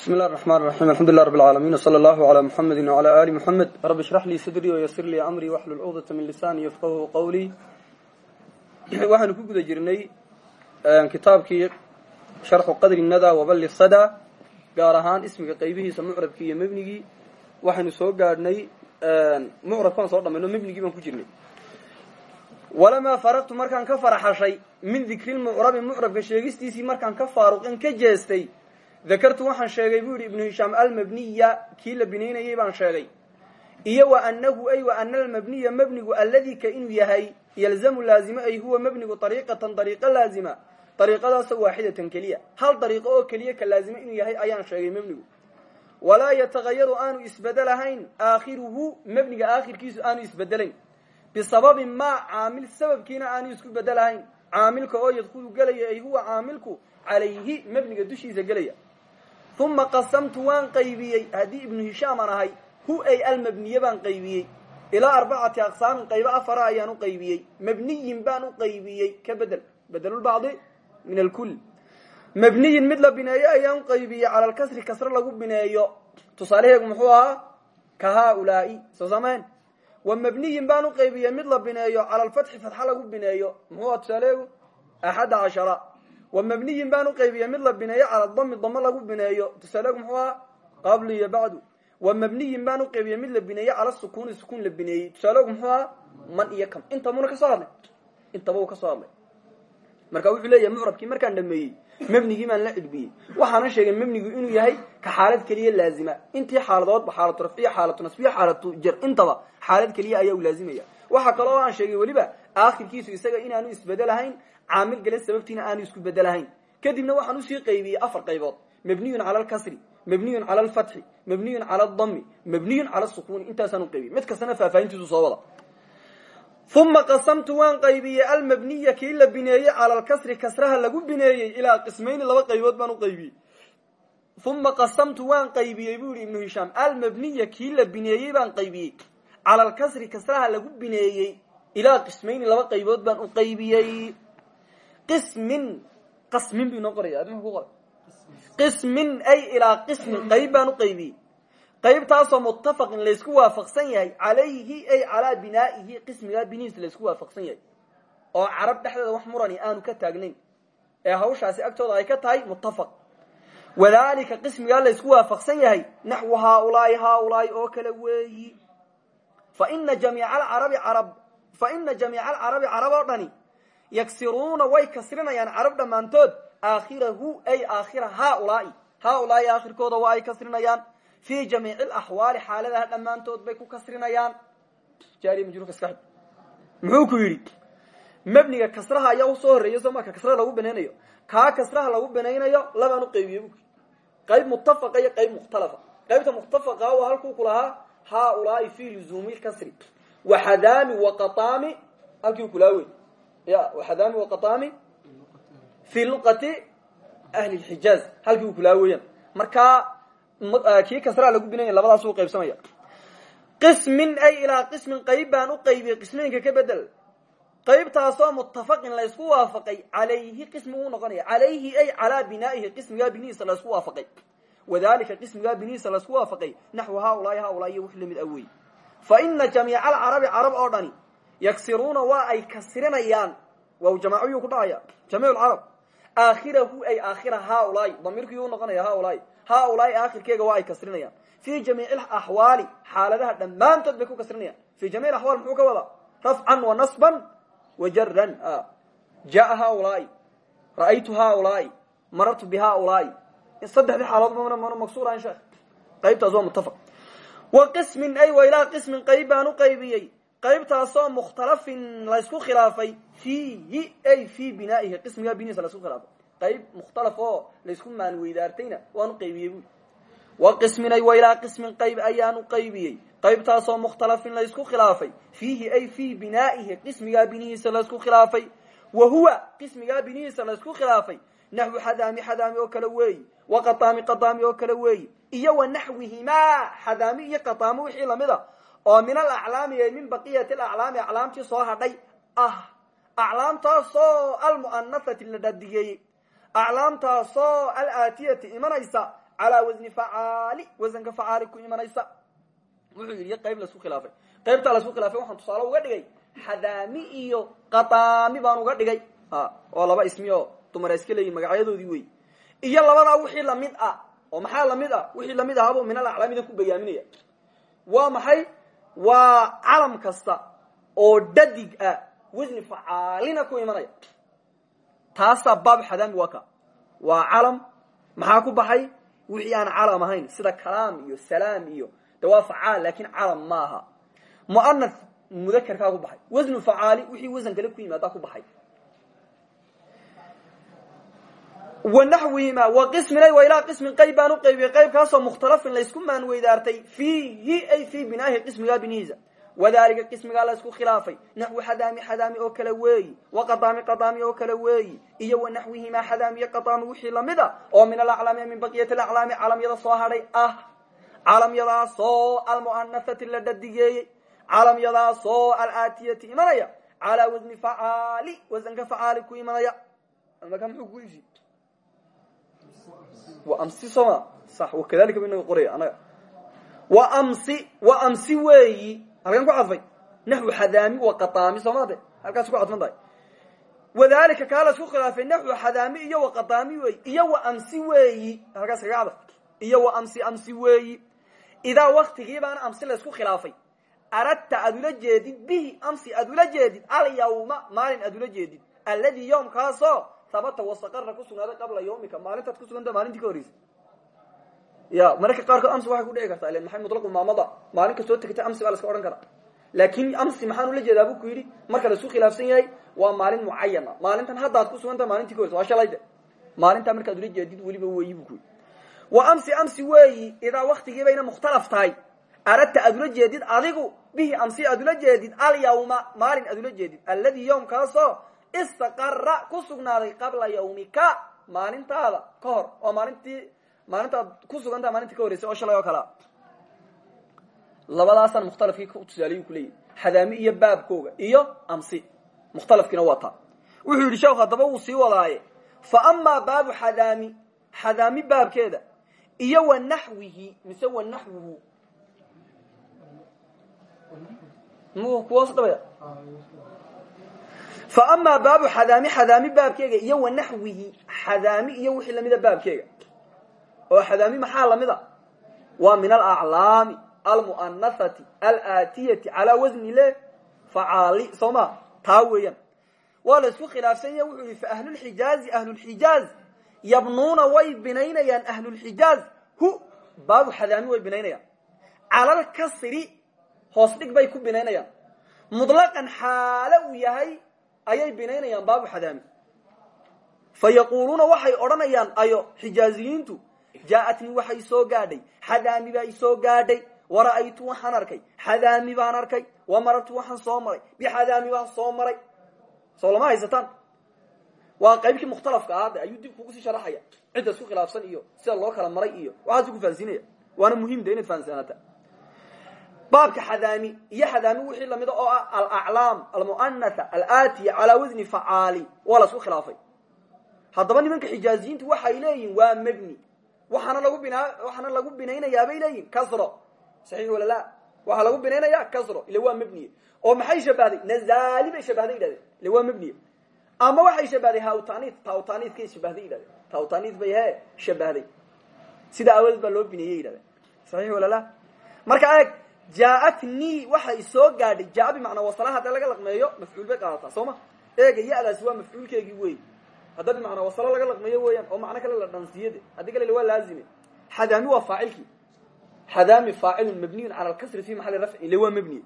bismi illahi raxmaan raxiim alxamdulilah rab alcaalamiin wsala allahu calaa muxamedi wcala aali muxamed rabbi ishrax lii sadrii wayasir lii amrii waxlul cuqdata min lisaani yafqahu qawlii waxaanu ku guda jirnay kitaabkii sharxu qadri nada waballi sada gaar ahaan ismiga qaybihiisa mucrabkii iyo mebnigii waxaynu soo gaadhnay mucrabkaan soo dhamayno mebnigii baan ku jirnay. Walamaa faraqtu markaan ka faraxashay min dikri lmucrabi mucrabka sheegistiisii markaan ka faaruqin ka jeestay dakartu waxaan sheegay buu yidhi ibnu hishaam almabniya kii la binaynayay baan sheegay iyo wa anahu ay wa ana almabniya mabnigu alladii ka inuu yahay yalzamu laazimo ay huwa mabnigu ariiqatan ariiqo laazima ariiqadaasoo waaxidatan keliya hal dariiqo oo keliya ka laazimo inuu yahay ayaan sheegay mebnigu walaa yatagayaru aanu isbedelahayn aakhiruhu mebniga aakhirkiisu aanu isbedelayn bisababi maa caamil sababkiina aanu isku bedelahayn caamilka oo yadkhulu gelaya ay huwa caamilku calayhi mebniga dushiisa gelaya uma qasamtu waan qaybiyey haddii ibnu hishaam aan ahay hu ay almabniye baan qaybiyey ilaa arbacati aqsaamin qaybo afara ayaan u qaybiyey mabniyin baan u qaybiyey ka bedel bedelulbacdi min alkul mabniyin mid la bineeyo ayaan u qaybiyey cala alkasri kasre lagu bineeyo tusaalaheegu muxuu ahaa ka haaulaai soo samayn wa mabniyin baan u qaybiyey mid la bineeyo cala alfatxi fatxa lagu bineeyo muxuu aha tusaalaheegu cashara wa mabniyin baan u qaybiyey mid la bineeyo cala dami damo lagu bineeyo. Tusaaleegu muxuu aha qabli iyo bacdu. Wa mabniyin baan u qaybiyey mid la bineeyo cala sukuuni sukuun la bineeyey. Tusaaleegu muxuu aha man iyo kam. Intabuna ka soo hadlay. Intaba ka soo marka wuxuu leeyahay mucrabkii markaan dhameeyey mebnigii la cidbiyey. Waxaana sheegay mebnigu inuu yahay ka xaalad keliya laazima. Intii xaaladoodba xaalatu rafciya xaalatu nasbiya xaalatu jar. Intaba xaalad keliya ayaa u laazimaya. Waxa kale oo aan sheegay weliba aakhirkiisu isaga inaanu isbedelahayn caamil gale sababtiina aanu isku bedelahayn. Kadibna waxaan u sii qaybiyey afar qaybood. Mabniyun cala alkasri mabniyun cala alfatxi mabniyun cala aldami mabniyun cala asukuni intaasaan uqaybiyey mid kastana faahfaahintiisu soo wada. Uma qasamtu waan qaybiyey almabniya kii la bineeyey cala alkasri kasraha lagu bineeyey ilaa qismayni laba qaybood baan uqaybiyey uma qasamtu waan qaybiyey bu yihi ibnu hishaam almabniya kii la bineeyey baan qaybiyey. Cala alkasri kasraha lagu bineeyey ilaa qismayni laba qaybood baan uqaybiyey qismin qasmin bu inoo qoraya adima ku qora qismin ay ilaa qismin qayb baan uqaybiyey qaybtaasoo muttafaqin laysku waafaqsan yahay calayhi ay calaa binaa'ihi qismigaa binihiisa laysku waafaqsan yahay oo carab dhexdeeda wax murani aanu ka taagnayn ee hawshaasi agtooda ay ka tahay muttafaq wadalika qismigaa laysku waafaqsan yahay naxwu haaulaai haaulaai oo kale weeyi faina jamiica alcarabi carab fa ina jamiica alcarabi carab oo dhani yaksiruuna way kasrinayaan carab dhammaantood. Aakhirahu ay aakhira haaulaai haaulaai aakhirkooda waa ay kasrinayaan. Fi jamiici alaxwaali xaaladaha dhammaantood bay ku kasrinayaan. Muxuu ku yidhi mebniga kasraha ayaa u soo horreeya soo marka kasraha lagu banaynayo. Kaa kasraha lagu banaynayo labaan uqaybiye bu qayb muttafaqa iyo qayb mukhtalafa qaybta mukhtafaqa waa halkuu ku lahaa haaulaai fi luzuumi lkasri waxadaami waqataami halkii kulaa wey ya waxadaami waqataami fi luqati ahli lxijaaz halkii u kulaa weeyaan markaa kii kasraa lagu binanya labadaas u qaybsamaya qismin ay ilaa qismin qayb baan u qaybiyey qismooyinka ka bedel qaybtaasoo muttafaqin laysku waafaqay calayhi qismi uu noqonaya calayhi ay calaa binaa'ihi qismigaa binihiisa laysku waafaqay wadalika qismigaa binihiisa laysku waafaqay naxwu haaulaai haaulaai iyo wix la mid a wey fa ina jamiica yaksiruuna waa ay kasrinayaan. Waa jamaacyuu ku dhacaya. Jamiic lcarab aakhirahu ay aakhira haaulaai damiirku yuu noqonaya haaulaai haaulaai aakhirkeega waa ay kasrinayaan. Fi jamiici axwaali xaaladaha dhammaantood bay ku kasrinayaan. Fi jamic axwaal muxuu ka wadaa? Rafcan wa nasban wa jaran jaa haaulaai ra'aytu haaulaai marartu bi haaulaai saddexdii xaalood mana maksuurahan sheekh. Qaybtaas waa muttafaq. Wa qismin ay wa ilaa qismin qayb baan u qaybiyey qaybtaasoo mukhtalafin laysku khilaafay fiihi ay fi binaa'ihi qismigaa binihiisa laysku khilaafay. Qayb mukhtalaf oo laysku maanweydaartayna waan u qaybiyey buui wa qisminay wa ilaa qismin qayb ayaan u qaybiyey. Qaybtaasoo mukhtalafin laysku khilaafay fiihi ay fii binaa'ihi qismigaa binihiisa laysku khilaafay. Wa huwa qismigaa binihiisa laysku khilaafay. Naxwu xadaami xadaami oo kale weeyi wa qataami qataami oo kale weeyi iyo wa naxwihimaa xadaami iyo qataami wixii la mid a oo min alaclaami ee min baqiyati alaclaami aclaamtii soo hadhay. Ah aclaamtaasoo almu'anafati la dhadigeeyey aclaamtaasoo alaatiyati imanaysa calaa wasni facaali wasanka facaali ku imanaysa. Wuxuu yidhi qayb la isku khilaafay. Qaybtaa la isku khilaafay waxaan tusaale uga dhigay xadaami iyo qataami baan uga dhigay. Oo laba ismi oo dumar iska leeyihiin magacyadoodii wey iyo labadaa wixii la mid ah oo maxaa la mid ah? Wixii la mid ahabu min alaclaamida ku bayaaminaya waa maxay waa calam kasta oo dhadig ah wasni facaalina ku imanaya. Taasaa baab xadaami waa ka. Waa calam maxaa ku baxay? Wixii aan calam ahayn sida kalaam iyo salaam iyo de waa facaal laakiin calam ma aha muana mudakerkaa ku baxay. Wasnu facaali wixii wasan kale ku yimaadaa ku baxay wanaxwihima wa qismin wa ilaa qismin qayb baan u qaybiyey qaybkaasoo mukhtalafin laysku maanweydaartay fiihi ay fii binaahi qismigaa binihiisa. Wadalika qismigaa la isku khilaafay. Naxwi xadaami xadaami oo kale weeyi. Wa qadaami oo kale weeyi. Iyo wa naxwihimaa xadaamiyo qadaami wixii la mid a oo min alaclaami min baqiyati alaclaami calamyada soo hadhay ah. Calamyadaasoo almu'anafati la dhadigeeyey calamyadaasoo alaatiyati imanaya. Calaa wasni facaali wasanka facaali ku imanaya wa amsi soma. Sax wakadalika ba inaga qoraya. Anaga wa amsi wa amsi weeyi. Halkan ku cadfay. Naxwi xadaami wa qadaami sooma de halkaas ku cadfan tahay. Wadalika kaa la isku khilaafay naxwi xadaami iyo wa qadaami weeyi. Iyo wa amsi weeyi. Halkaas kaga cadaf iyo wa amsi amsi weeyi. Idaa waktigii baana amsi la isku khilaafay. Aradta aad ula jeedid bihi amsi aad ula jeedid alyawma jeedid. Alladii yawmkaasoo habata wasaqara ku qabla yawmika maalintaad ku maalintii ka ya mararka qaarkood amsi waxay ku dhici kartaa ilen maxay mutlaqu maamada? Maalin kastoo tegtay amsi baa iska odhan karaa. Laakin amsi maxaan ula jeedaa bu ku yidhi marka la isku khilaafsan yahay waa maalin mucayana maalintan haddaad ku maalintii ka waa shalay de. Maalintaa markaad ula jeedid weliba weeyi bu ku wa amsi amsi weeyi idaa waktigii bayna mukhtalaf tahay. Aradta aad jeedid adigu bihi amsi aad ula jeedid alyawma maalin aad ula jeedid. Alladii yawmkaasoo istaqara ku sugnaaday qabla yawmika maalintaada ka hor oo maalintii maalintaad ku sugantaha maalintii ka horreysay oo shalay oo kalea labadaasaan mukhtalafkii tusaalayu kuleeyahy xadaami iyo baabkooga iyo amsi. Mukhtalafkiina waa taa wuxuu yidhi sheekhu haddaba wuu sii wadaaye. Fa amaa baabu xadaami xadaami baabkeeda iyo wa naxwihi mise wa naxwuhu. M kuwas dhabaya fa amaa baabu xadaami xadaami baabkeega iyo wa naxwihi xadaami iyo wixii lamida baabkeega. Oo xadaami maxaa la mid a? Waa min alaclaami almu'anasati alaatiyati calaa wasni le facaali soo ma? Taa weeyaan. Waa la isku khilaafsan yahe wuxuu yihi fa ahlulxijaazi ahlulxijaaz yabnuuna way binaynayaan ahlulxijaaz hu baabu xadaami way binaynayaan. Calalkasri hoos dhig bay ku binaynayaan. Mutlaqan xaalo uu ayay binaynayaan baabu xadaami fa yaquuluuna waxay odhanayaan ayo xijaaziyiintu jaaatnii waxa isoo gaadhay xadaami baa isoo gaadhay wara'aytu waxaan arkay xadaami baan arkay wamarartu waxaan soo maray bixadaami baan soo maray. Soo lama haysataan. Waa qaybkii mukhtalafka ahaade ayuu dib kugu sii sharaxaya cidda isku khilaafsan iyo sida loo kala maray iyo waxaasu ku fahansiinaya waana muhiim de inaad fahansaanaata baabka xadaami iyo xadaami wixii lamida oo ah alaclaam almu'anatha alaatiya calaa wasni facaali waa la isku khilaafay. Haddaba nimanka xijaaziyiintu waxay leeyihiin waa mebni waxaana lagu bina waxaana lagu binaynayaa bay leeyihiin kasro. Saxiix wala la? Waxaa lagu binaynaya kasro. Ila waa mebniye oo maxay shabahday nazali bay shabahday yidhahdeen. Ila waa mebniye ama waxay shabahday hawtanid tawtanidkay shabahday yidhahdeen. Tawtanid bay he shabahday sida awadeed baa loo bineeyey yidhahdeen. Saxiix marka eeg jaaatnii waxay soo gaadhay. jaa bimacnaa wasala hadda laga laqmeeyo mafcuul bay qaadataa soo ma eega ya-daasi waa mafcuulkeegii wey hadda bimacnaa wasalo laga laqmeeyo weeyaan oo macno kale la dhansiyade haddii kale waa laazime xadaami waa faacilkii xadaami faacilun mabniyun cala alkasri fi maxali rafci ile waa mebniye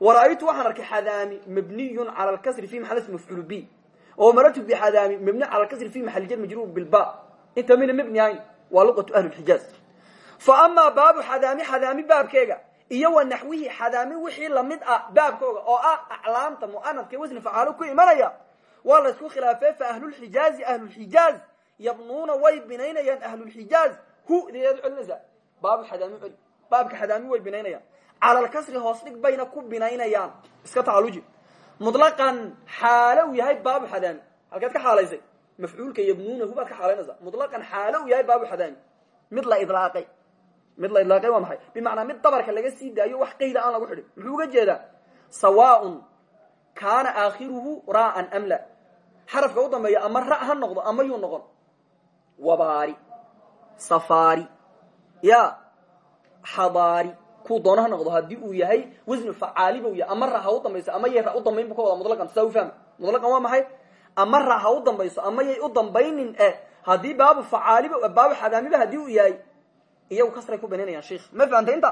wara'aytu waxaan arkay xadaami mabniyun cala alkasri fi maxal mafcuul b oo marartu bixadaami mabni cala alkasri fi maxali jar majruur bilba inta mina mebni ahayn waa luqatu ahli lxijaaz fa amaa baabu xadaami xadaami baabkeega iyo wa naxwihi xadaami wixii la mid ah baabkooga oo ah aclaamta mu'anadka wasni facaalo ku imanaya. Waa la isku khilaafee fa ahlulxijaazi ahlulxijaaz yabnuuna way binaynayaan ahlulxijaaz hu ideed celinaysaa baabu xadaami celi baabka xadaami way binaynayaan. Cala alkasri hoos dhig bayna ku binaynayaan. Iska tacalluji. Mutlaqan xaalo uu yahay baabu xadaami. Halkeed ka xaalaysay mafcuulka yabnuunahu baad ka xaalaynaysaa. Mutlaqan xaalo yahay baabu xadaami. Mid la idlaaqay mid la idlaaqay waa maxay? Bimacnaa mid dabarka laga sii wax qayda aan lagu xidhin. Muxuu uga jeedaa? Sawaaun kaana aakhiruhu ra'an am la. Xarafka u ama ra noqdo ama yuu noqon. Wabaari. Safaari. Ya. Xadaari kuu doono ha noqdo haddii uu yahay wasnu facaaliba u yahay. Ama ra ha u ama yay ra u dambayn bu ka wada mudlaqan saa waa maxay? Ama ra ha u ama yay u dambaynin eh haddii baabu facaaliba baabu xadaamiba haddii uu yahay iyagu kasray ku banaynayaan sheikh. Ma fahamta inta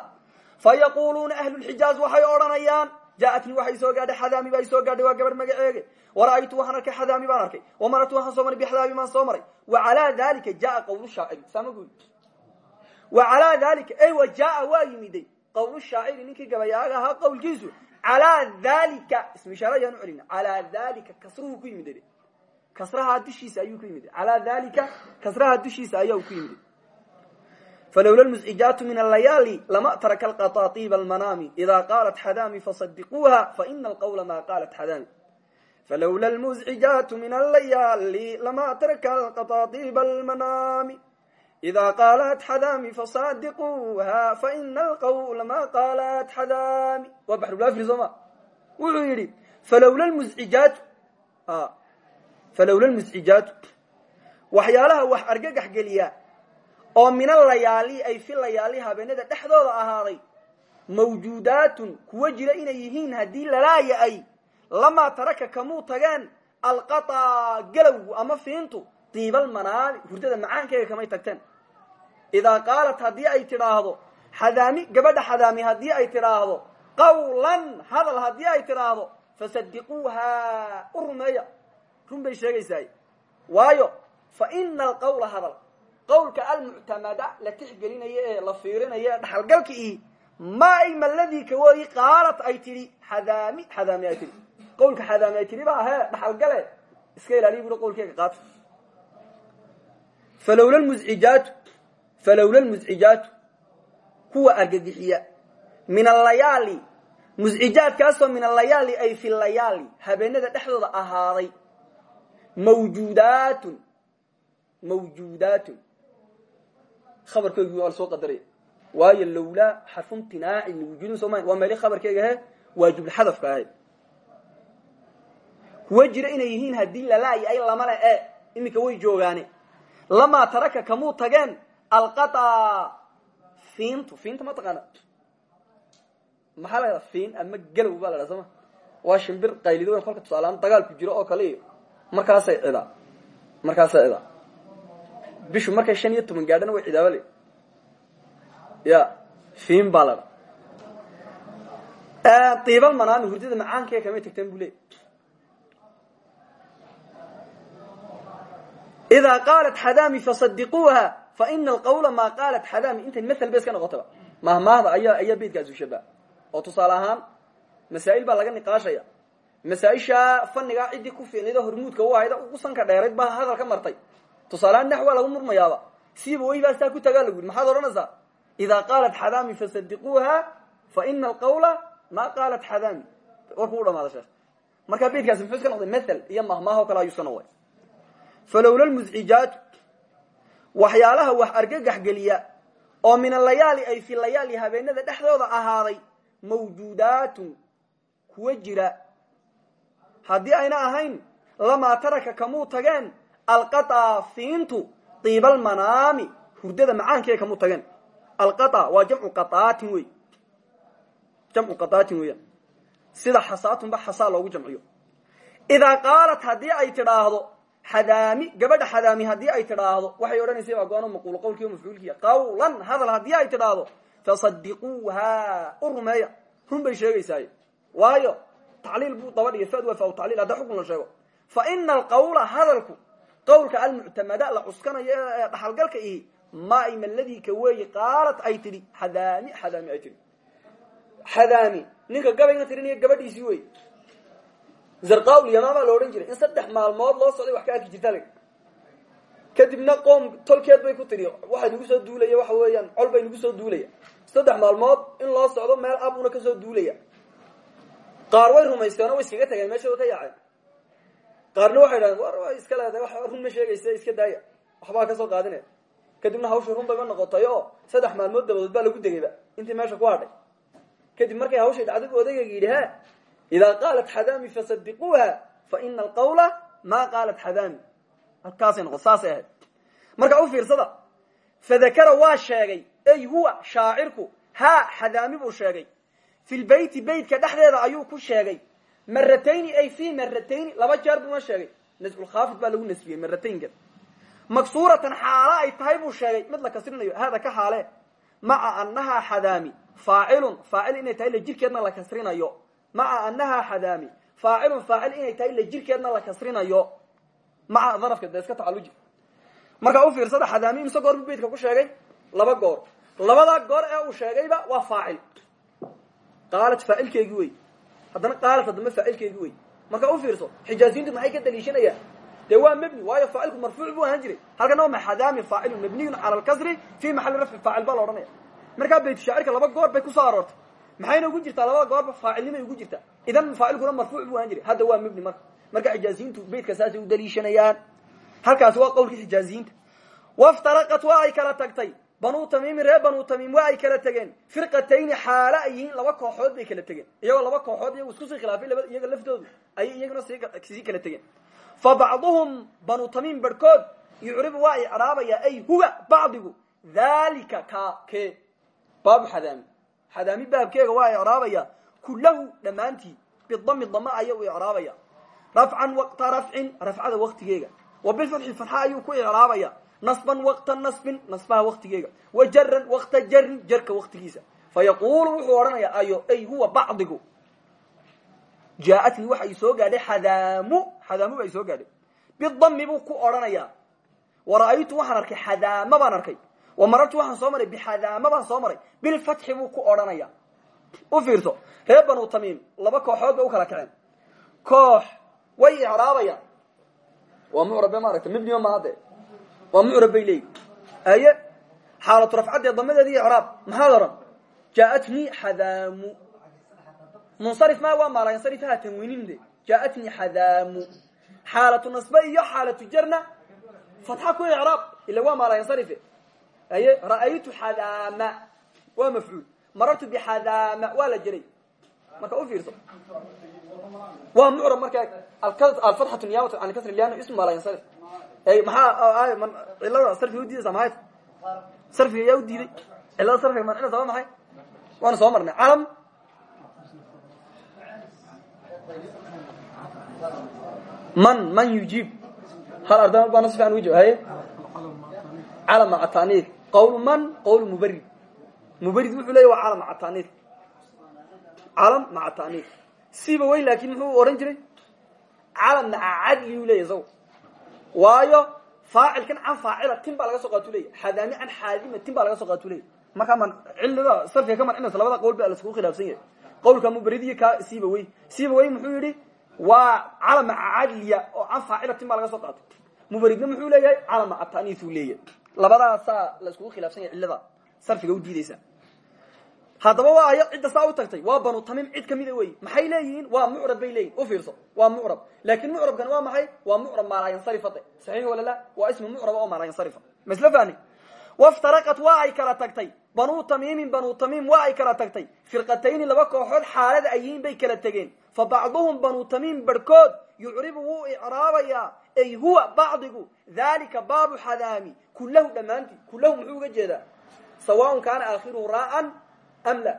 fa yaquluuna ahlulxijaaz waxay odhanayaan jaaatnii waxay soo gaadhay xadaami baa soo gaadhay waa gabar magaceege wara'aytu waxaan arkay xadaami baan arkay. Wamaratu waxaan soo maray bixadaami baan soo maray. Wa calaa dalika jaa qawlu shaaciri saama guud. Wa calaa dalika ey wa jaaa waa yimiday qawlu shaaciri ninkii gabayaaga ahaa qawlkiisu calaa dalika ismu ishaara ayaan u celina calaa dalika kasruhu ku yimiday falowla lmuscijaatu min allayaali lama taraka alqataatiiba almanaami ida qaalat xadaami fasadiquuha faina alqawla ma qaalat xadaami falowla lmuscijaatu min allayaali lama taraka alqataatiiba almanaami ida qaalat xadaami fasadiquuha faina alqawla ma qaalat xadaami waa baxrulafri soo ma wuxuu yidhi falowla lmuscijaatu falowla lmuscijaatu waxyaalaha wax argagax geliya oo mina layaali ay fi layaali habeenada dhexdooda ahaaday mawjuudaatun kuwa jira inay yihiin haddii lalaaya-ay lamaa taraka kamuu tageen alqataa galowgu ama fiintu diibalmanaami hurdada macaankeega kamay tagteen. Idaa qaalat haddii ay tidhaahdo xadaami gabadha xadaami haddii ay tidhaahdo qawlan hadal haddii ay tidhaahdo fasadiquuha u rumeeya. Run bay sheegaysaay. Waayo fa ina alqawla hadal qawlka almuctamada la tixgelinayo ee la fiirinayo ee dhaxalgalka ihi ma ima ladii kawoyi qaalat ay tidhi xadaami xadaami ay tidhi. Qawlka xadaami ay tidhi ba ahee dhaxalgale iska ilaaliya bui qawlkeega qaata falowla lmuscijaatu falowla lmuscijaatu kuwa argagixiya min allayaali muscijaadkaasoo min allayaali ay fi layaali habeenada dhexdooda ahaaday mawjuudaatun mawjuudaatun khabarkeygii waa la soo qadaraya waayo lowlaa xarfu imtinaacin liwujuudin soo ma waa meeli khabarkeyga ahe? Waajibulxadafka ahayd kuwa jira inay yihiin haddii lalaayi ay lamale e iminka way joogaane. Lamaa taraka kamuu tageen alqataa fiintu. Fiinta ma taqaana. Maxaa la ydhaha fiin? Ama galow baa la dhaha sooma waa shimbir qaylido weyn kolka tusaaleaan dagaalku jiro oo kale iyo markaasay cidaa. Markaasay cidaa bishu markay shan iyo toban gaadhana way cidaaba le ya fiin baa la dha diibal manaami hurdada macaankeega kamay tagteen bu le idaa qaalat xadaami fasadiquuha faina alqawla maa qaalat xadaami intay mael ba iska noqotaba. Mahmaahda ayaa ayaa beydkaasu shaba oo tusaale ahaan masaa'il laga niqaashaya. Masaa-ishaa fanigaa ku fiicnayda hormuudka u ahayda ugu sanka dheerayd baa hadal ka martay tusaalehaan nax lagu murmayaaba. Siiba wey baa sitaa ku tagaa lagu yidhi. Maxaad odhanaysaa? Idaa qaalat xadaami fasadiquuha faina alqawla maa qaalat xadaami. Warku u dhamaada sheekh. Markaa beydkaasi muxuu iska noqday mael iyo mahmaahoo kale ayuu iska noqday falowla lmuscijaatu waxyaalaha wax argagax geliya oo min alayaali ay fi layaali habeenada dhexdooda ahaaday mawjuudaatun. Kuwa jira. Haddii ayna ahayn lamaa taraka kamuu tageen alqataa fiintu diibalmanaami hurdada macaankeega kamuu tageen. Alqaa waa jamcu qaaatin wey jamcu qaaatin weeyaan. Sida xasaatunba xasaa loogu jamciyo. Idaa qaalat haddii ay tidhaahdo xadaami gabadha xadaami haddii ay tidhaahdo waxay odhanaysa baa go-ano maquulo qawlkiiyo mafcuulkiya qawlan hadal haddii ay tidhaahdo fasadiquuha u rumeeya. Run bay sheegaysaaye. Waayo tacliil buu daba dhigay fad waa fa tacliil hadda xukun la sheego. Fa ina alqawla hadalku qawlka almuctamada la cuskanayo ee dhaxalgalka ihi maaima ladii ka weeyi qaalat ay tidhi xadaami xadaami ay tidhi. Xadaami ninka gabayga tirinaya gabadhiisii wey zarqaul yamaa baa la odhan jiray in saddex maalmood loo socday wax ka arki jirta kadibna qoom tolkeed bay ku tidhi waxa nagu soo duulaya waxa weeyaan col bay nagu soo duulaya. Saddex maalmood in loo socdo meel abuna ka soo duulaya. Qaar way rumaysteeno way iskaga tageen meesha way ka yaaceen qaarna waxay dhahdeen war way iska leedahay wax run ma sheegaysa iska daaya. Waxbaa ka soo qaadinaya kadibna hawshii runbayba noqotay oo saddex maalmood dabadood baa lagu degayba intii meesha ku hadhay. Kadib markay hawshay dhacday bu odaygaga yidhi ha idaa qaalat xadaami fasadiquuha fa ina alqawla maa qaalat xadaami. Halkaasay noqot saasay ahayd. Marka u fiirsada fadakara waa sheegay ey huwa shaacirku haa xadaami buu sheegay. Fi lbeyti beytka dhexdeeda ayuu ku sheegay maratayni ay fi maratayni laba jeer buuna sheegay. Nasculkhaafid baa lagu nasbiyey marataynka maksuuratan xaalo ay tahay buu sheegay. Mid la kasrinayo hada ka xaale. Maca anahaa xadaami. Faacilun faacil inay tahay la jirkeedna la kasrinayo. Maca anahaa xadaami. Faacilun faacil inay tahay la jirkeedna la kasrinayo. Maca darafka dee iska tacaluji markaa u fiirsada xadaami imse goor buu beytka ku sheegay? Laba goor. Labadaa goor ee uu sheegayba waa faacil. Qaalat faacilkeegi wey haddana qaalat haddama faacilkeegi wey marka u fiirso xijaaziyiintu maxay ka daliishanayaan? Dee waa waayo faacilku marfuuc buu ahaan jiray. Halkana waa xadaami faacilun mabniyun cala lkasri fi maxali rafci faacil baa la odhanaya markaa bayt shaacirka laba goor bay ku soo aroortay. Maxayna ugu jirtaa labada goorba faacilnimay ugu jirtaa? Idan faacilkuna marfuuc buu ahaan jiray. Hadda waa mebni marka. Marka xijaaziyiintu beytka u daliishanayaan. Halkaasi waa qowlkii xijaaziyiinta waftaraqat waa ay kala tagtay banuu tamiimin reer banuu tamiim waa ay kala tegeen. Firqatayni xaalo ay laba kooxood bay kala tegeen. Iyagoo laba kooxood iyagu isku sii khilaafay iyaga laftoodu ayay iyaguna sii kala tegeen. Fa bacduhum banuu tamiim barhkood yucribu waa icraabaya ay huwa bacdigu dhalika ka ke. Baabu xadaami xadaami baabkeega waa icraabaya kulahu dhammaantii bidami dama aya u icraabaya rafcan waqta rafcin rafcada waktigeega wa bilfatxi fatxa ayuu ku icraabaya nasban waqta nasbin nasbaha waktigeega wa jaran waqta jarin jarka waktigiisa fa yaquulu wuxuu odhanayaa ayo ay huwa bacdigu. Jaaatnii waxa ay soo gaadhay xadaamu xadaamu ba ay soo gaadhay. Bidami buu ku odhanayaa. Wa ra'aytu waxaan arkay xadaama baan arkay. Wa marartu waxaan soo maray bixadaama baan soo maray. Bilfatxi buu ku odhanaya u fiirso reer banu tamiim laba kooxood bay u kala kaceen. Koox way icraabayaan. Waa waa mucrab bay leeyihiin aye xaalatu rafcaddee damadeeda iyo icraab maxaad odhan jaaatnii xadaamu munsarif ma waa maalayansarif ha tanwiininde jaaatnii xadaamu xaalatu nasbe iyo xaalatu jarna fatxa ku icraab ila waa maalayansarife aye ra'aytu xadaama waa mafcuul. Marartu bixadaama waa la jeray marka u fiirso. Waa mucrab marka alfatxatu niyaabatu can kasri liana ismu maalayansarif maxaa cilada sarfiga udiidaysa maxay? Sarfiga yaa u diiday. Cilada sarfiga mancinaysa waa maxay? Waana soo marnay. Calam? Man man yujiib. Hal arda baana si fiican uga jawab haye calam maca taaniif qawl man qawl mubarid mubarid wuxuu leya waa calam maca taaniif calam maca taaniif siba wey laakin muxuu ohan jiray? Calam maca cadli u leya isago waayo faacilkan can faacila tin baa laga soo qaatu leya xadaami can xaadima tin baa laga soo qaatu leya markaa man cilada sarfiga ka mancinaysa labada qowl ba laskugu khilaafsan yahay. Qawlka mubaridi ka siiba wey siiba wey muxuu yihi waa calam maca cadliya oo can faacila tin baa laga soo qaatay. Mubaridna muxuu leeyahay calam maca taaniis uu leeyahay. Labadaasaa la iskugu khilaafsan yahay cilada sarfiga u diideysa haddaba waa aya cidda saa u tagtay. Waa banu tamiim cid kamida wey maxay leeyihiin? Waa mucrab bay leeyihiin u fiirso. Waa mucrab. Laakin mucrabkan waa maxay? Waa mucrab maalayansarifade saxiix wala la waa ismi mucrab oo maalayansarifa masla fahni waftaraqat waa ay kala tagtay. Banuu tamiimin banuu tamiim waa ay kala tagtay. Firqatayni laba kooxood xaalada ayiin bay kala tegeen fa bacduhum banuu tamiim barhkood yucribu wuu icraabayaa ay huwa bacdigu. Dhalika baabu xadaami. Kulahu dhammaantii. Kulahu muxuu uga jeedaa? Sawaaun kaana aakhiruhu raa'an am la?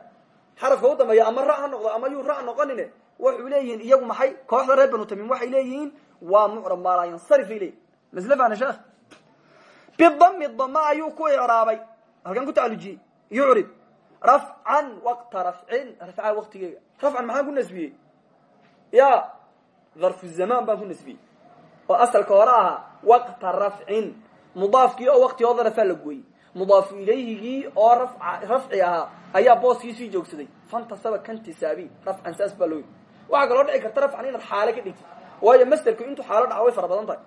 Xarafka u dambeeya ama ra ha noqdo ama yuu ra noqonine waxay leeyihiin iyagu maxay? Kooxda reer banu tamiim waxay leeyihiin waa mucrab maalayansarif bay leeyihiin masle fahna sheekh bidami dama ayuu ku icraabay. Halkan ku tacalujiyey yucrib rafcan waqta rafcin rafcaha waktigeega rafcan maxaan ku nasbiyey? Ya darfu zamaan baan ku nasbiyey. Oo asalka hore ahaa waqta rafcin. Mudaafkii oo waktigooda rafaa la gooyey mudaafu ilayhigii oo rafci ahaa ayaa booskiisii joogsaday. Fantasaba kantisaabi rafcan saas baa loo yii waxaa kaloo dhici karta rafcan inaad xaale ka dhigtid. Waayo masterku intuu xaalo dhaca way fara badan tahay.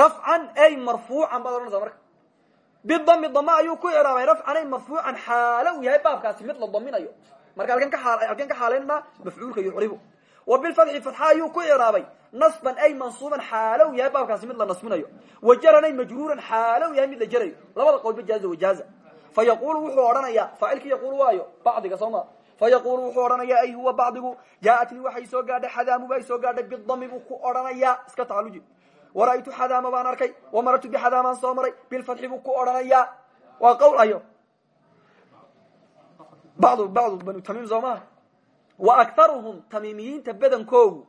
Rafcan ay marfuucan baad odhanaysaa marka. Bidami dama ayuu ku icraabay rafcan ay marfuucan xaalo uu yahay baabkaasi mid la daminayo. Marka halkan ka xaalaynaa mafcuulka wa bilfatxi fatxa ayuu ku icraabay nasban ay mansuuban xaalow yahay baabkaasi mid la nasbinayo. Wajaranay majruuran xaalow yahay mid la jerayo labada qowlba jaaza wajaaza fa yaqulu wuxuu odhanayaa faacilkii yaquulu waayo bacdiga soo ma. Fa yaqulu wuxuu odhanayaa ay huwa bacdigu jaaatnii waxay soo gaadhay xadaamu bay soo gaadhay bidami buu ku odhanayaa. Iska tacaluji wara'aytu xadaama baan arkay wamarartu bixadaamaan soo maray bilfatxi buu ku odhanayaa. Waa qowl ayo. Bacdu bacdu banu tamiim soo maha wa akharuhum tamiimiyiinta badankoogu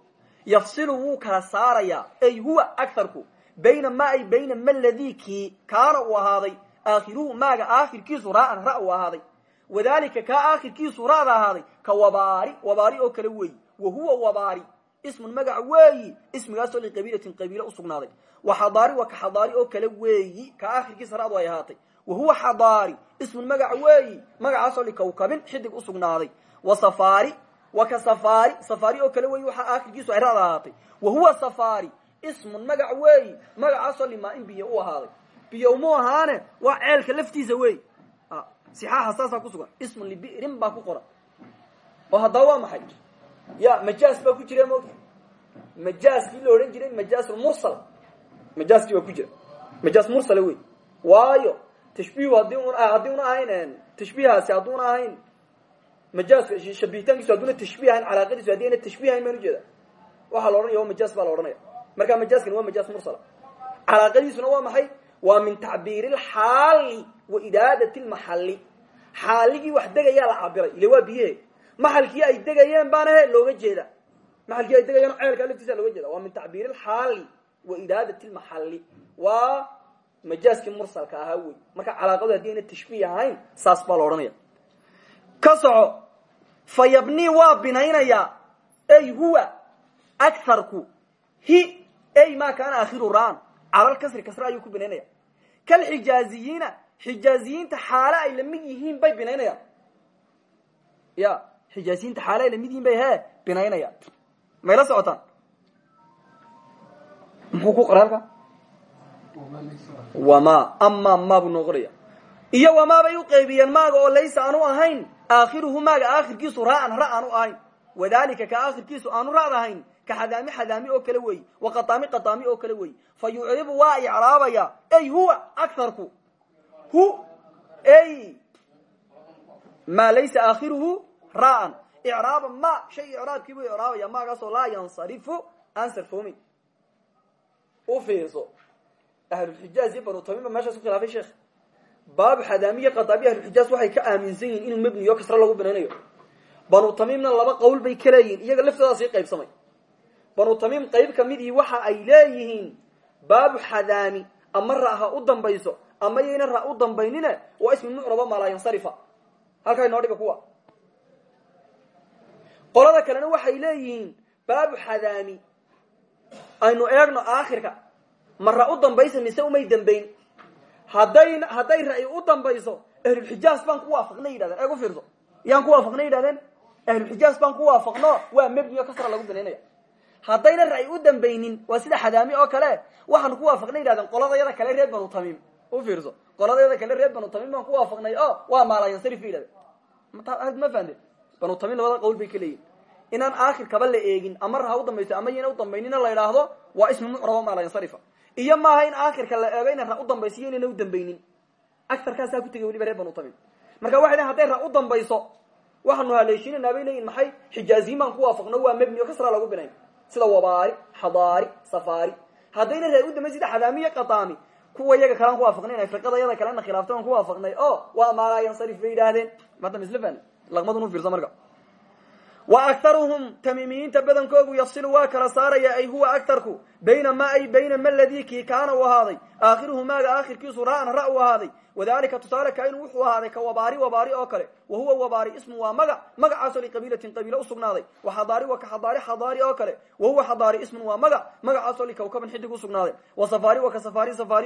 yafsilu wuu kala saarayaa ay huwa akarku bayna ma ay bayna ma ladii kii kaana uu ahaaday aakhiruhu maaga aakhirkiisu raa'an ra uu ahaaday. Wadalika kaa aakhirkiisu ra'da ahaaday ka wabaari wabaari oo kale weeyi wa huwa wabaari ismun magac weeyi ismigaasoo liqabiilatin qabiilo usugnaaday wa xadaari wa ka xadaari oo kale weeyi ka aakhirkiisa ra'du ay ahaatay. Wa huwa xadaari ismun magac weeyi magacaasoo likawkabin xidig usugnaaday wa safaari wa ka safaari safaari oo kale weeyi waxaa aakhirkiisu ay ra'da ahaatay wa huwa safaari ismun magac weeyi magacaasoo limaa-in biyo u ahaaday. Biyo umu ahaane waa ceelka laftiisa weey. Sixaaxa saasaa ku sugan. Ismun libi'rin baa ku qoran oo haddaba waa maxay? Ya majaas baa ku jira moogta majaaskii la odhan jiray majaasulmursal majaaskii baa ku jira. Majaas mursala wey waayo tashbiihu haddii un ahayn tashbiihaasi hadduuna ahayn majaaska shabihitaankiisu hadduuna tashbiih ahayn calaaqadiisu haddii ayna tashbiih ahayn la odhanaya waa baa la odhanaya. Marka majaaskani waa majaas mursala. Calaaqadiisuna waa maxay? Waa min tacbiiri lxaali wa idaadati lmaxalli xaaligii wax degayaa la cabiray ile waa biyehe maxalkii ay degayeen baana looga jeeda. Maxalkii ay degayeen ceelka laftiisa looga jeeda. Waa min tacbiiri lxaali wa idaadati lmaxalli waa majaaskii mursalka ahaa wey marka calaaqadu haddii ayna saas baa la odhanaya ka fa yabnii waa binaynayaa ay huwa akarku hi ay maa kaana akhiru raan calal kasri kasre ayuu ku binaynaya kalxijaaziyiina xijaaziyiinta xaale ay la mid yihiin bay binaynayaan ya xijaaziyiinta xaale ay la mid yihiin bay he binaynayaan mayla socotaan muxuu ku qoray halka wama ama ma buu noo qoraya aakhiruhu maaga aakhirkiisu raa'an ra aanu ahayn. Wadalika ka aakhirkiisu aanu ra'd ahayn ka xadaami xadaami oo kale weey wa qataami oo kale weey. Fa yucribu waa icraabaya ay huwa akarku hu ay maa laysa aakhiruhu ra'an icraaba ma shay icraabkii buu icraabaya maagaasoo laa yansarifu aan sarfoomin u fiirso. Ahlulxijaaz iyo banu tamiim ba meeshaas ku khilaafay sheekh baabu xadaamiya qataami ahlulxijaaz waxay ka aaminsan yihiin inuu mebniyo kasro lagu binaynayo banu tamiimna laba qowl bay ka leeyihiin iyaga laftoodaa sii qaybsamay. Banu tamiim qayb ka midii waxa ay leeyihiin baabu xadaami ama ra ha u dambayso ama yayna ra u dambaynine waa ismi mucraba maalaa yansarifa. Halkaa inoo dhiga kuwa. Qolada kalena waxay leeyihiin baabu xadaami. Aynu eegno aakhirka ma ra u dambaysa mise umay dambayn hadday hadday ra'i u dambayso ahlulxijaaz baan ku waafaqnay yidhahdeen. Eeg u fiirso. Yaan ku waafaqnay yidhahdeen? Ahlulxijaaz baan ku waafaqno waa mebniyo kasra lagu binaynaya haddayna ra'i u dambaynin waa sida xadaami oo kale waxaanu ku waafaqnay yidhahdeen qoladayada kale reer banu tamiim. U fiirso. Qoladayada kale reer banu tamiim baan ku waafaqnay o waa maalayansarif bay yidhahdeen. Ma fahamte banu tamiim labada qowl bay ka leeyihiin inaan aakhir kaba la eegin ama ra ha u dambayso ama yayna u dambaynina la idhaahdo waa ismi mucraba maalayansarifa iyo maaha in aakhirka la eego ina ra u dambayso iyo inayna u dambaynin. Agarkaasaa ku tegay weliba reer banu tamiim marka waxay dhahen haday ra u dambayso waxaanu haleeshiinanaa bay leeyihiin maxay xijaaziyin baan ku waafaqno waa mebni o kasra lagu binayn. Sida wabaari xadaari safaari. Haddayna ra u dambay sida xadaamiya qataami kuwa iyaga kalaan ku waafaqnayn firqada yada kalena khilaafta aan ku waafaqnay. O waa maalayansarif bay yidhaahdeen. Mada misle fan laqmadun u marka wa akharuhum tamiimiyiinta badankoogu yafsilu waa kala saaraya ay huwa akarku bayna ma ay bayna ma ladii kii kaana u ahaaday. Aakhiruhu maaga aakhirkiisu ra'an ra u ahaaday. Wadalika tusaale kainu wuxuu ahaaday ka wabaari wabaari oo kale. Wa huwa wabaari ismu waa magac magacaasoo liqabiilatin qabiilo usugnaaday wa xadaari wa ka xadaari xadaari oo kale. Wa huwa xadaari ismun waa magac magacaasoo likawkaban xidig usugnaaday wa safaari wa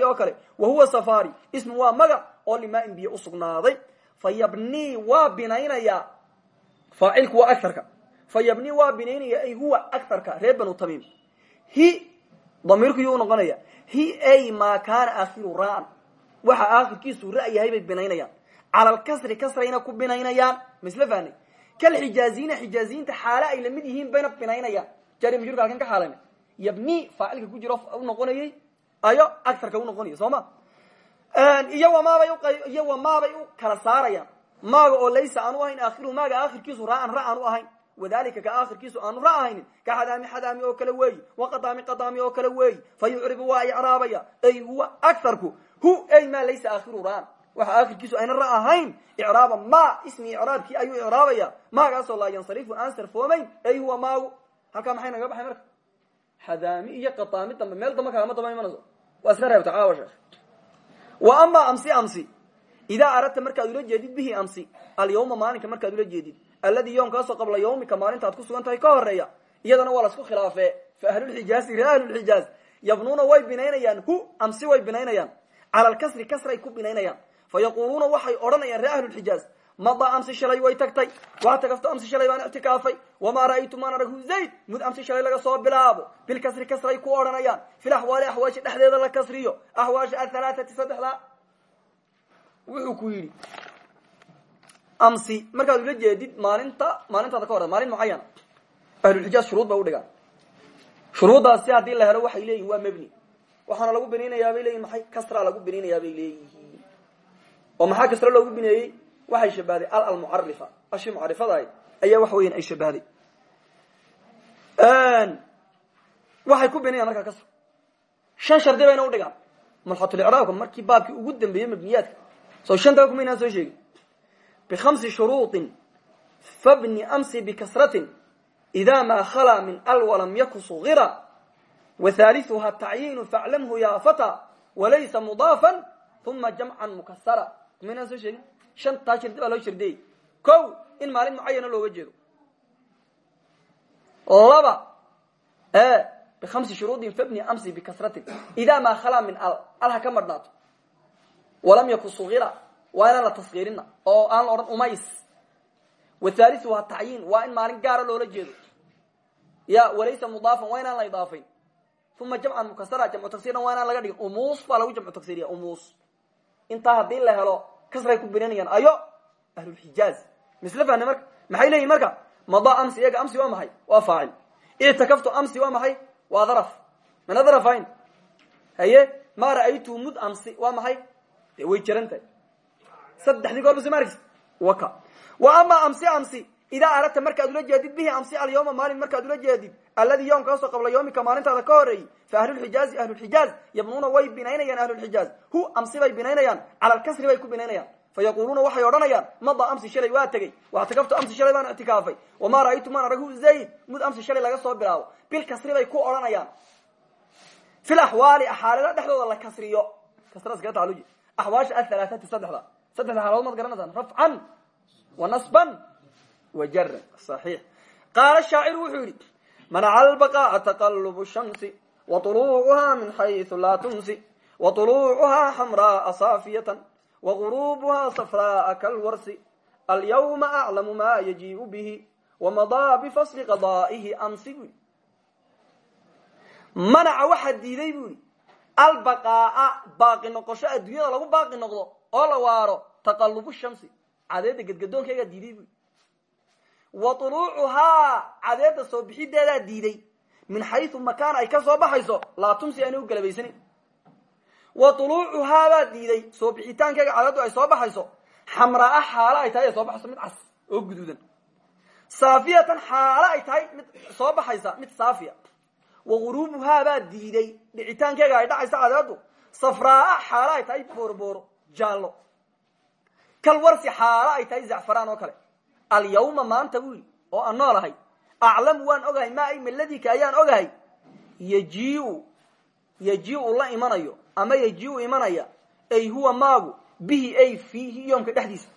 oo kale. Wa huwa safaari waa magac oo limaa-in biyo usugnaaday fa yabnii waa binaynaya faacilku waa agarka fa yabni waa binaynaya ay huwa agarka reer banu tamiim. Hi damiirku yuu noqonaya. Hi ay maa kaana aakhiru ra'an. Waxa aakhirkiisu ra yahay bay binaynayaan. Cala alkasri kasrayna ku binaynayaan. Misle fahnay kalxijaaziyiina xijaaziyiinta xaale ay la mid yihiin bayna binaynayaan. Jari majurka halkan ka xaalayna. Yabni faacilka ku jiro unoqonayey ayo agarka unoqonaya soo ma? Iyo wamaabay u kala saarayaan maaga oo laysa aanu ahayn aakhiruhu maaga aakhirkiisu raan ra aanu ahayn. Wadalika ka aakhirkiisu aanu ra ahaynin ka xadaami xadaami oo kale weeyi. Waqadaami qadaami oo kale weeyi. Fa yucribu waa icraabaya ay huwa agarku hu ay maa laysa aakhiru raan waxa aakhirkiisu ayna ra ahayn. Icraaba ma ismi icraabkii ayuu icraabaya. Maagaasoo laa yansarifu aan sarfoomayn. Ay huwa maagu. Halkaa maxay naga baxay marka? Xadaami iyo qadaami dambe meel damba kagama damba imanayso waa iska reebta caawa sheekh. Wa amaa amsi amsi idaa aradta markaad ula jeedid bihi amsi alyawma maalinka markaad ula jeedid alladii yoomkaasoo qabla yawmika maalintaad ku sugan tahay ka horreeya iyadana waa lasku khilaafe fa ahlulxijaazi ree ahlulxijaaz yabnuuna way binaynayaan hu amsi way binaynayaan cala lkasri kasray ku binaynayaan fa yaquuluuna waxay odhanayaan ree ahlulxijaaz mada amsi shalay way tagtay waa tagafto amsi shalay baan ictikaafay wamaa ra'aytu maan araghu zayd mud amsi shalay laga soo bilaabo bilkasri kasray ku odhanayaan fil axwaali axwaasha dhexdeeda la kasriyo axwaasha ahalaathati saddexda wuxuu ku yidhi amsi markaad ula jeedid maalinta maalintaada ka hore maalin mucayana ahlulxijaaz shuruud bay udhigaan shuruuddaasi haddii la helo waxay leeyihiin waa mebni waxaana lagu binaynayaa bay leyihin maxay kasraa lagu binaynayaa bay leeyihiin. Oo maxaa kasra loogu bineeyey waxay shabahday al almucarifa ashii mucarifadahay ayaa waxa weyan ay shabahday waxay ku binayan markaa kasr shan shardi bayna udhigaan mulxatulicraabka markii baabkii ugu dambeeyey mabniyaadka soo shantaa kumaynaan soo sheegin bhamsi shuruuطi fabni amsi bikasratin ida ma khalaa min al walam yaku sugira wahaaliثuha tacyiinu faclamhu ya fata walaysa mudaafan uma jamcan mukasara kumaynaan soo sheegin shantaa shardi baa loo shardiyey ko in maalin mucayana looga jeedo laba bhamsi shuruuطin fabni amsi bikasratin ida ma khalaa min al al ha ka madhnaato walam yaku sugira waa inaan la taskiirina oo aan la odhan umays. Wathaliu waa tacyiin waa in maalin gaara loola jeedo. Ya walaysa mudaafan waa inaan la idaafayn. Uma jamcan mukasara jamcu tagsirna waa inaan laga dhigin. Umus baa lagu jamcu tagsiriya umus intaa haddii la helo kasray ku binanayaan ayo ahlulxijaaz misle fahne marka? Maxay leeyihiin marka? Mada amsi iyaga amsi waa maxay? Waa faacil. Ictakaftu amsi waa maxay? Waa daraf. Mana darafayn? Haye ma ra'aytu mud amsi waa maxay dee way jaran tahay saddexdii goor buse maargis waka. Wa amaa amsi amsi. Idaa aradta markaad ula jeedid bihi amsi alyawma maalin markaad ula jeedid alladii yoomkaasoo qabla yawmika maalintaada ka horeeyey fa ahlulxijaazi ahlulxijaaz yabnuuna way binaynayaan ahlulxijaaz hu amsi bay binaynayaan cala lkasri bay ku binaynayaan. Fa yaquuluuna waxay odhanayaan mada amsi shalay waa tegey? Waxtakaftu amsi shalay baan ictikaafay. Wamaa ra'aytu maan araghu zayd? Mud amsi shalay laga soo bilaabo. Bilkasri bay ku odhanayaan. Fil axwaali xaalada dhexdooda la kasriyo. Kasra iskaga tacaluji axwaasha ahalaathati saddexda saddexda xaaladood maad garanaysaan rafcan wa nasban wa jaran saxiix qaala shaaciru wuxuu yidhi manaca albaqa'a taqalubu shamsi wa tuluucuhaa min xaysu laa tunsi wa tuluucuhaa xamraaa saafiyatan wa guruubuhaa safraaa kalwarsi alyawma aclamu ma yajiibu bihi wamadaa bifasli qadaa'ihi amsi bu manaca waxaa diiday bu yidhi albaqaaa baaqi noqosho adduunyada lagu baaqi noqdo oo la waaro taqalubu shamsi cadeedda gedgadoonkeygaa diiday bu wa tuluucuhaa cadeedda soo bixideedaa diiday min xaysu makaan ay ka soo baxayso laa tumsi aanay u galabaysanin. Wa tuluucuhaabaa diiday soo bixitaankeyga cadeeddu ay soo baxayso xamraa xaalo ay tahay ay soo baxayso mid cas oo guduudan. Saafiyatan xaalo ay tahay mid soo baxaysa mid saafiya wa guruubuhaabaa diiday dhicitaankeyga ay dhacaysa cadeeddu safraa xaalo ay tahay boorobooro jaallo kalwarsi xaalo ay tahay zacfaraan oo kale alyawma maanta yidhi oo aan noolahay aclamu waan ogahay maa ay maladika ayaan ogahay yajiu yajiu la imanayo ama yajiu imanaya ay huwa maagu bihi ay fiihi yoomka dhexdiisa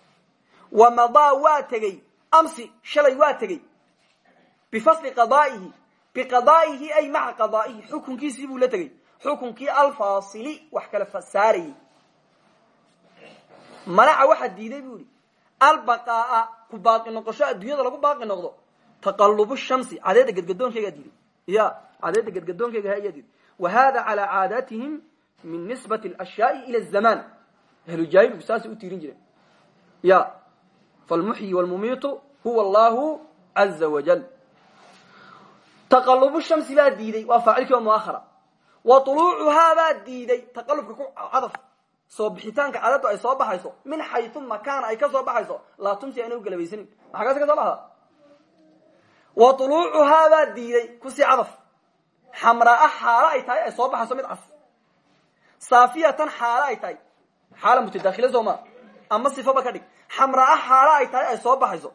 wamadaa waa tegey amsi shalay waa tegey bifasli qadaa'ihi biqadaa'ihi ay maca qadaa'ihi xukunkiisii buu la tegey. Xukunkii alfaasili wax kala saarayey manaca waxaa diiday buu yihi albaqaaa ku baaqi noqosho adduunyada lagu baaqi noqdo. Taqalubu shamsi cadeedda gedgadoonkeygaa diiday. Ya cadeedda gedgadoonkeyga ayaa diiday. Wa hada calaa caadatihim min nisbati alashyaai ila azamaan ahlujaahilku saasay u tiirin jireen ya falmuxyi walmumiitu huwa allahu caza wajal taqalubu shamsi baa diiday waa faacilkii oo muahara wa uluucuhaa baa diiday taqalubka ku cadaf. Soo bixitaanka cadadu ay soo baxayso min xayu makaan ay ka soo baxayso laa tumsi ayna u galabaysanin. Maxaa kaas ka soo baxda wa uluucuhaa baa diiday ku sii cadaf. Xamraa xaalo ay tahay ay soo baxayso mid cas. Saafiyatan xaalo ay tahay. Xaala mutadakhila soo ma. Ama ay tahay ay soo baxayso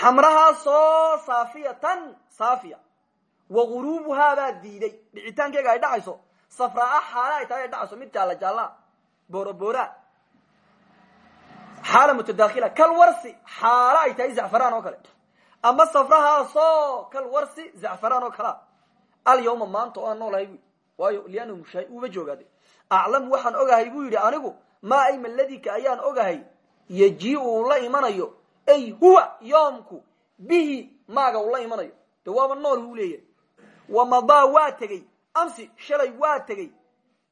xamrahaasoo saafiyatan saafiya wa guruubuhaa baa diiday dhicitaankeega ay dhacayso safraa xaalo ay tahay ay dhacayso mid jaalla jaallaa booroboora xaala mutadakhila kal warsi xaalo ay tahay zacfaraan oo kale ama safrahaasoo kal warsi zacfaraan oo kalea alyawma maanta oo aan noolahay bu waayo liannahu mushaahid uuba joogaade aclamu waxaan ogahay buu yidhi anigu maa ayma ay huwa yoomku bihi maaga uu la imanayo. De waaba nool buu leeyahay. Wamadaa waa tegey. Amsi shalay waa tegey.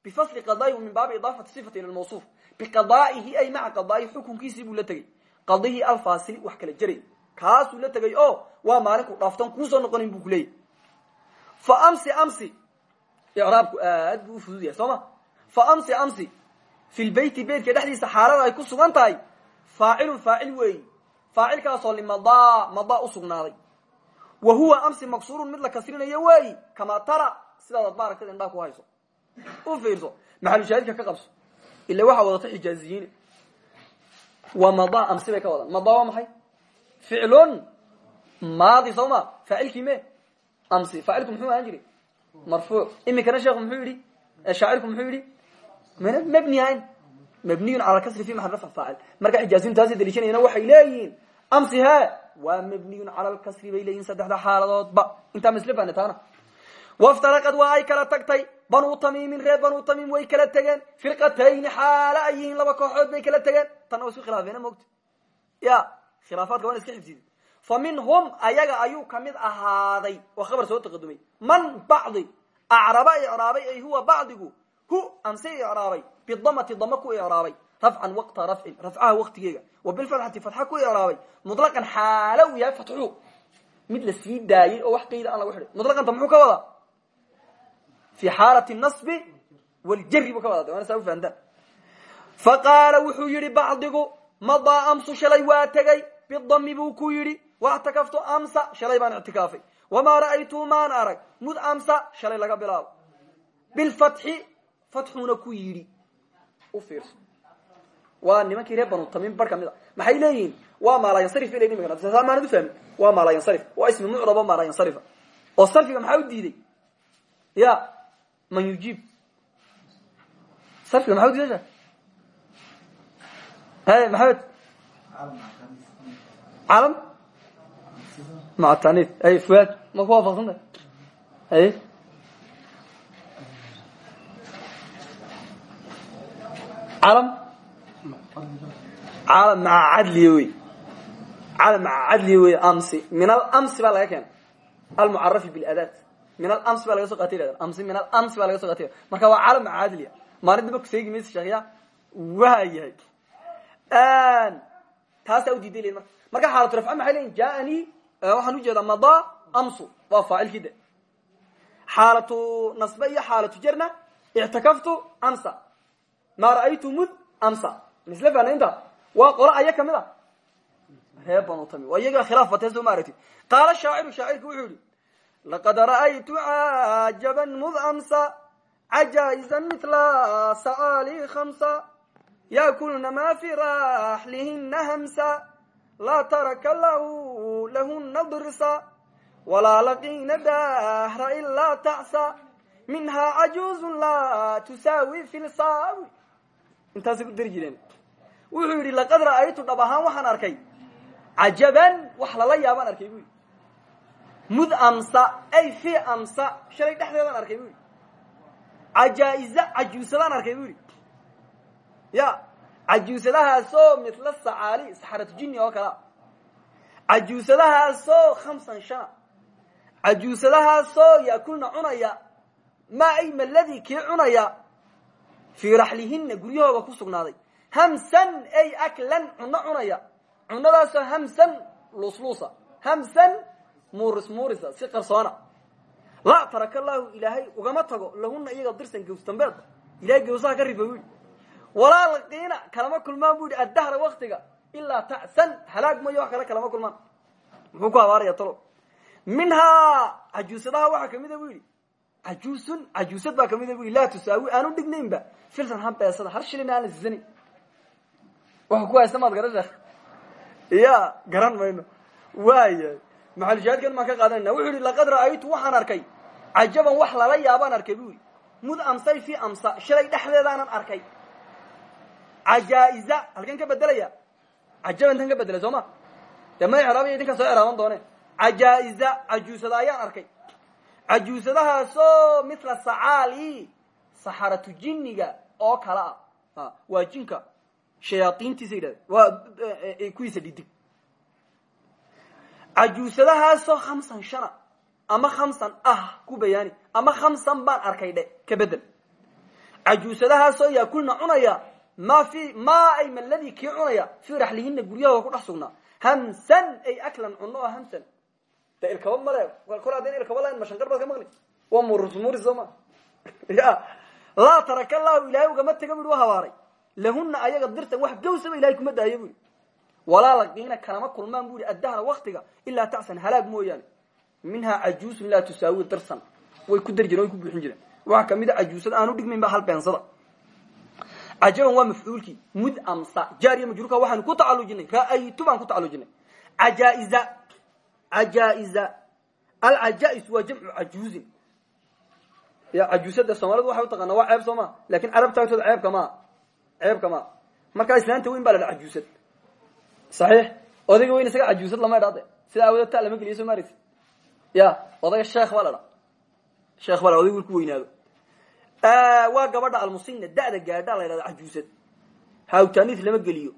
Bifasli qadaayi min baabi idaafati sifati ila lmawsuuf biqadaa'ihi ay maca qadaa'ihi xukunkiisii buu la tegey. Qadihii alfaasili wax kala jeray kaasuu la tegay oo waa maalinku dhaaftan kuusoo noqonayn buu kuleeyahy fa amsi amsi. Icraabku aad buu ufudud yahay soo fa amsi amsi. Fi lbeyti beytka dhexdiisa xaalada ay ku sugan tahay. Faacilun faacil weeyi faacilkaasoo limadaa madaa usugnaaday wa huwa amsi maksuurun mid la kasrinayo weeyi kamaa tara sidaadaad maaragtad indhaa ku hayso. U fiirso maxalushaahidka ka qabso. Ila waxaa wadata xijaaziyiin waa madaa amsi bay ka wadan. Madaa waa maxay? Ficlun maadi soo ma faacilkii me. Amsi faacilku muxuu ahaan jiray? Marfuuc imikana sheekhu muxuu yihi shaacirku muxuu yihi mana mabni mabniyun cala kasri fi maxal rafc faacil. Marka xijaaziyin taasay daliishanayana waxay leeyihiin amsi he waa mabniyun cala lkasri bay leeyihiin saddexda xaaladoodba. Intaa masle fahne taana. Waftaraqad waa ay kala tagtay banuu tamiimin reer banuu tamiim way kala tegeen firqatayni xaala ay yihiin laba kooxood bay kala tegeen tanna wa isku khilaafeena mogta ya khilaafaadka waan iska xifdid fa minhum ayaga ayuu ka mid ahaaday oo khabar soo taqadumay. Man bacdi acraba icraabay ay huwa bacdigu hu amse icraabay bidamati dama ku icraabay rafcan waqta rafcin rafcaha waqtigeega wa bilfatxati fatxa ku icraabay mutlaqan xaalo uu yahay fatxu. Mid la sii daayey oo wax qayda aan lagu xidhay mutlaqanta muxuu ka wadaa? Fi xaalati nasbi waljari buu ka wadaa. Waana saa u fahantaan. Fa qaala wuxuu yidhi bacdigu madaa amsu shalay waa tegay. Bidami buu ku yidhi waxtakaftu amsa? Shalay baan ictikaafay. Wamaa ra'aytu maan arag? Mud amsa shalay laga bilaabo. Bilfatxi fatxuuna ku yidhi. U fiirso. Waa nimankii reer banu tamiim bar ka mid a. Maxay leeyihiin? Waa maalayansarif bay leyihin imika maanad ufahmin waa maalayansarif waa ismi mucrabo maalayansarifa oo sarfiga maxaa u diiday? Ya man yujiib. Sarfiga maxaa u diidasha he maxamed. Calam maca taniif ay fuaad ma ku waafaqsanta ay maca cadliya wey. Calam maca cadliya wey amsi. Min alamsi baa laga keena almucarafi biladaat min alamsi baa laga soo qaatay yhahda amsi min alamsi baa laga so qaatay. Marka waa calam maca cadliya maalin damba kuseegi maysa sheekya waa yahay. Taasaa u diiday marka. Marka xaalatu rafca maxay leyiin jaanii waxaan u jeedaa madaa amsu. Waa faacilkii de. Xaalatu nasbe iyo xaalatu jarna ictakaftu amsa maa ra'aytu mud amsa? Misle fanaynta waa qolo aya ka mid a reer banu tami waa iyagaa khilaaf batee soo ma aragtid qaala shaaciru shaacirku wuxuu yihi laqad ra'aytu cajaban mud amsa cajaa'izan mitla sacaali khamsa yakulna ma fi raxlihina hamsa laa taraka lahu lahuna dirsa walaa laqiina dahra ilaa tacsa minhaa cajuuzun laa tusaawi fi lsaawi intaasay ku dari jireen. Wuxuu yidhi laqad ra'aytu dhab ahaan waxaan arkay. Cajaban wax lala yaabaan arkay bu yidhi. Mud amsa ay fi amsa shalay dhexdeedaan arkay bu yidhi. Cajaa-iza arkay bu yidhi. Ya cajuusadahaasoo mitla sacaali saxaratu jini oo kalea cajuusadahaasoo khamsan shana. Cajuusadahaasoo yaakulna cunaya. Maa ay maladii kii cunaya fii raxlihina guryahooga ku sugnaaday. Hamsan ay aklan cuno cunaya. Cunadaasoo hamsan luusluusa. Hamsan muuris muurisa si qarsoona. Laa taraka llaahu ilaahay ugama tago lahuna iyaga dirsan gews dambeedba ilahay gewsaha ka yidhi. Walaa laqiina kalama kulmaan bu yidhi addahra waktiga ilaa ta'san. Halaag mayo wax kale kalama kulmaan. Muxuu ku habaaraya talo minhaa cajuusadaha waxaa kamida bu yidhi. Cajuusun cajuusad baa kamida bu yidhi. Laa tusaawi aanu dhignaynba filsan hambeesada har shilina aan siisanayn waxa ku haysta maad gara sheekh ya garan mayno. Waaya maxalushaahidkan maan ka qaadanayna wuxuu yihi laqad ra'aytu waxaan arkay. Cajaban wax lala yaabaan arkay bu yidhi. Mud amsay fi amsa shalay dhexdeedaanan arkay. Cajaa-iza halkan ka bedelaya? Cajaban tan ka bedelay soo ma? Dee idinkan soo icraaban doone. Cajaa-iza cajuusada ayaan arkay. Cajuusadahaasoo mithla sacaali saxaratu jinniga oo kale ah. Waa jinka shayaaiintiisa yidhahda waa kuwiisa dhidig. Cajuusadahaasoo khamsan shana ama khamsan ah ku bayaani ama khamsan baan arkay dhe ka bedel. Cajuusadahaasoo yaakulna cunaya ma fi ma ay maladii kii cunaya fii raxlihina guryahooda ku dhex hamsan ay aklan cuno oo hamsan. De ilkaba male kol haddayna ilkaba lahayn mashanqar baad ka maqli. Waa murus muris ya laa taraka allahu ilahay ugama tega bu i wa habaaray. Lahuna ayaga dirtan wax gawsaba ilahay kuma daayo bu yidhi. Walaa laqiina kalama kulmaan bu yidhi addahra waktiga ilaa tacsan halaag mooyaane. Minhaa cajuusun laa tusaawi dirsan way ku dari jireen way ku buuxin jireen. Waxa kamida cajuusada aanu dhigmayn ba hal beensada. Cajaban waa mafcuulkii mud amsa jaariya majruurka waxaanu ku tacalujinay ra'aytu baan ku tacalujinay cajaa-iza cajaa-iza alcajaa-is waa jamcu cajuuzin ya cajuusada soomaalida waxay utaqaana waa ceeb soo ma laakiin carabta agtooda ceebka maa ceebka maa markaa islaanta weyn baa la cajuusad saxiix. Odayga weyn isaga cajuusad lama idhaade sida aawada ta lama geliyo soo maareysa ya odayga sheekh baa la dha sheekh baa la odayga wiil ku weynaado waa gabadha almusina da'da gaadha la ydhahda cajuusad hawtaaniis lama geliyo.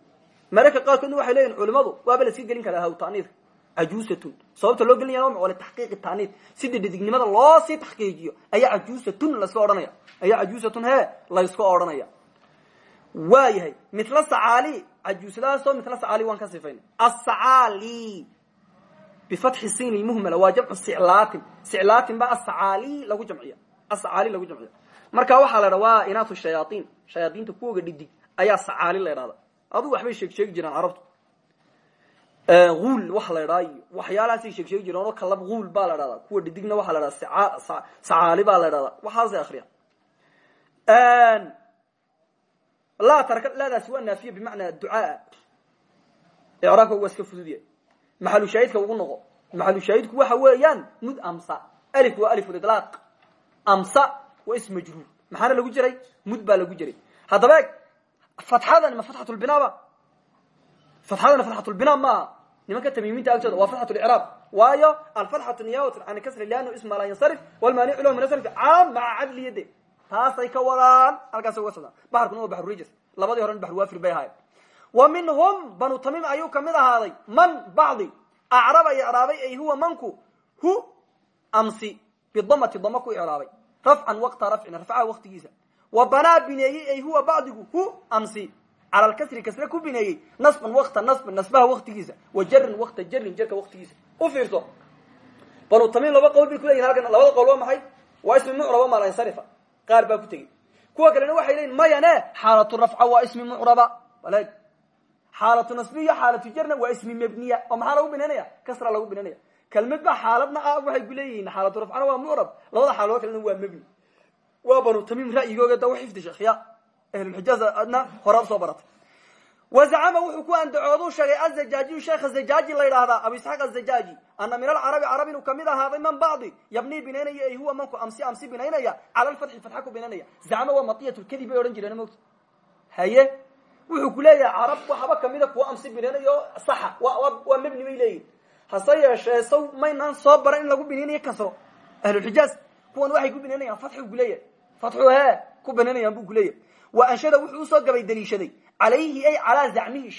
Mararka qaarkoodna waxay leeyihiin culimadu waaba laska gelin karaa hawtaaniiska cajuusatun sababta loo gelin waa wale taxqiiqi taaniis si dhedhedignimada loo sii taxqiijiyo ayaa cajuusatun laska odhanaya. Ayaa cajuusatun he layska odhanaya. Waa yahay mitla sacaali cajuusadaasoo mitla sacaali waan ka sifaynay asacaali bifatxi sin ilmuhmala waa jamcu siclaatin. Siclaatin baa asacaali lagu jamciya. Asacaali lagu jamciya. Marka waxaa la dha waa inaatu shayaain shayaaiinta kuwoga dhidig ayaa sacaali la dhahda adugu waxbay sheeg sheegi jiraan carabtu uul waxa la dhaa iyo waxyaalahaasay sheeg sheegi jireen oo kalab uul baa la dhahdaa kuwa dhidigna waxaa la dhahdaa sacaali baa la dhahdaa waxaasay akriya laa tarka laadaasi waa naafiya bimacnaa ducaa. Icraabka waa iska fudud yahay maxalu shaahidka ugu noqo. Maxalu shaahidku waxa weeyaan mud amsa. Alif waa alif lidlaaq amsa waa ism majruur. Maxaana lagu jiray? Mud baa lagu jiray. Haddaba fatxadan ma fatxatulbinaaba fatxadana fatxatulbina maaha nimanka tamiimiinta agtooda waa fatxatulicraab waayo alfatxatu niyaabatan can kasri liannahu isma laa yansarif walmaanicu lahu min asrfi caam maca cadliyade taasay ka wadaan halkaasay uga socdaan baxarkuna waa baxru rijs labadii horen baxru waafir bay ahaayeen wa minhum banu tamiim ayuu ka mid ahaaday man bacdi acraba icraabay ay huwa manku hu amsi bidamati dama ku icraabay rafcan waqta rafcin rafcaha waqtigiisa wa banaa bineeyey ay huwa bacdigu hu amsi cala lkasri kasre ku bineeyey nasban waqta nasban nasbaha waqtigiisa wa jarin waqta jarin jarka waqtigiisa u fiirso banu tamiim laba qowl bay kuleyihin halkan labada qowl waa maxay waa ismi mucraba maalansarifa qaar baa ku tegey kuwa kalena waxay leyihin mayane xaalatu rafca waa ismi mucraba walaag xaalatu nasbiya xaalatu jarna waa ismi mabniya oo maxaa lagu binaynaya kasra lagu binaynaya kelmad ba xaaladna ah waxay ku leeyihiin xaalatu rafcana waa mucrab labada xaalood kalena waa mebni waa banu tamiim ra'yigooga da xifdi sheekhiya ahlulxijaaz adna horaad soo baratay wazacama wuxuu ku andacoodu sheegay azajaajiyu sheekha zajaaji la yidhaahdaa abu isxaaq azajaaji ana min alcarabi carab inuu ka mid ahaaday man bacdi yabnii binaynaya ay huwa manku amsi amsi binaynaya cala lfatxi fatxa ku binaynaya. Zacma waa matiyat lkadib bay odhan jireen mogta haye wuxuu ku leeyahay carab waxaba kamida kuwa amsi binaynayo saxa waa mebni bay leeyihiin hase yeeshee saw maynaan soo baran in lagu binaynayo kasro. Ahlulxijaaz kuwan waxay ku binaynayaan fatxu kuleeyahay fatxu he ku binaynayaan buu kuleeyahay wa anshada wuxuu u soo gabay daliishaday calayhi ay calaa zacmihi